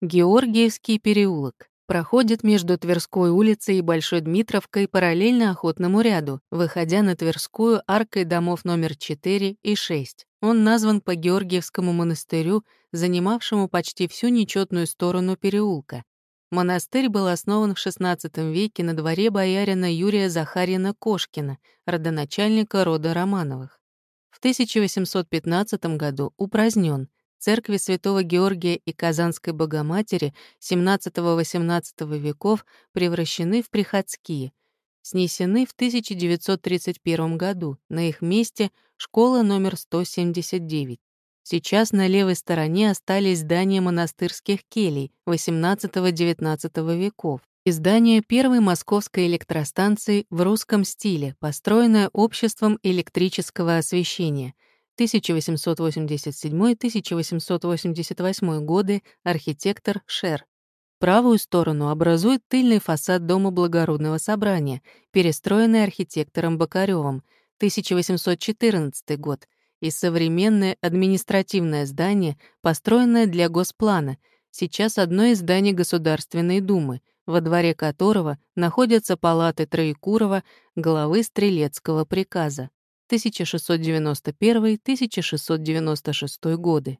Георгиевский переулок проходит между Тверской улицей и Большой Дмитровкой параллельно охотному ряду, выходя на Тверскую аркой домов номер 4 и 6. Он назван по Георгиевскому монастырю, занимавшему почти всю нечетную сторону переулка. Монастырь был основан в XVI веке на дворе боярина Юрия Захарьина Кошкина, родоначальника рода Романовых. В 1815 году упразднен, Церкви святого Георгия и Казанской Богоматери XVII-XVIII веков превращены в приходские, снесены в 1931 году, на их месте школа номер 179. Сейчас на левой стороне остались здания монастырских келей XVIII-XIX веков и здание первой московской электростанции в русском стиле, построенное обществом электрического освещения — 1887-1888 годы, архитектор Шер. Правую сторону образует тыльный фасад Дома Благородного Собрания, перестроенный архитектором Бокарёвым, 1814 год, и современное административное здание, построенное для Госплана, сейчас одно из зданий Государственной Думы, во дворе которого находятся палаты Троекурова, главы Стрелецкого приказа. 1691-1696 годы.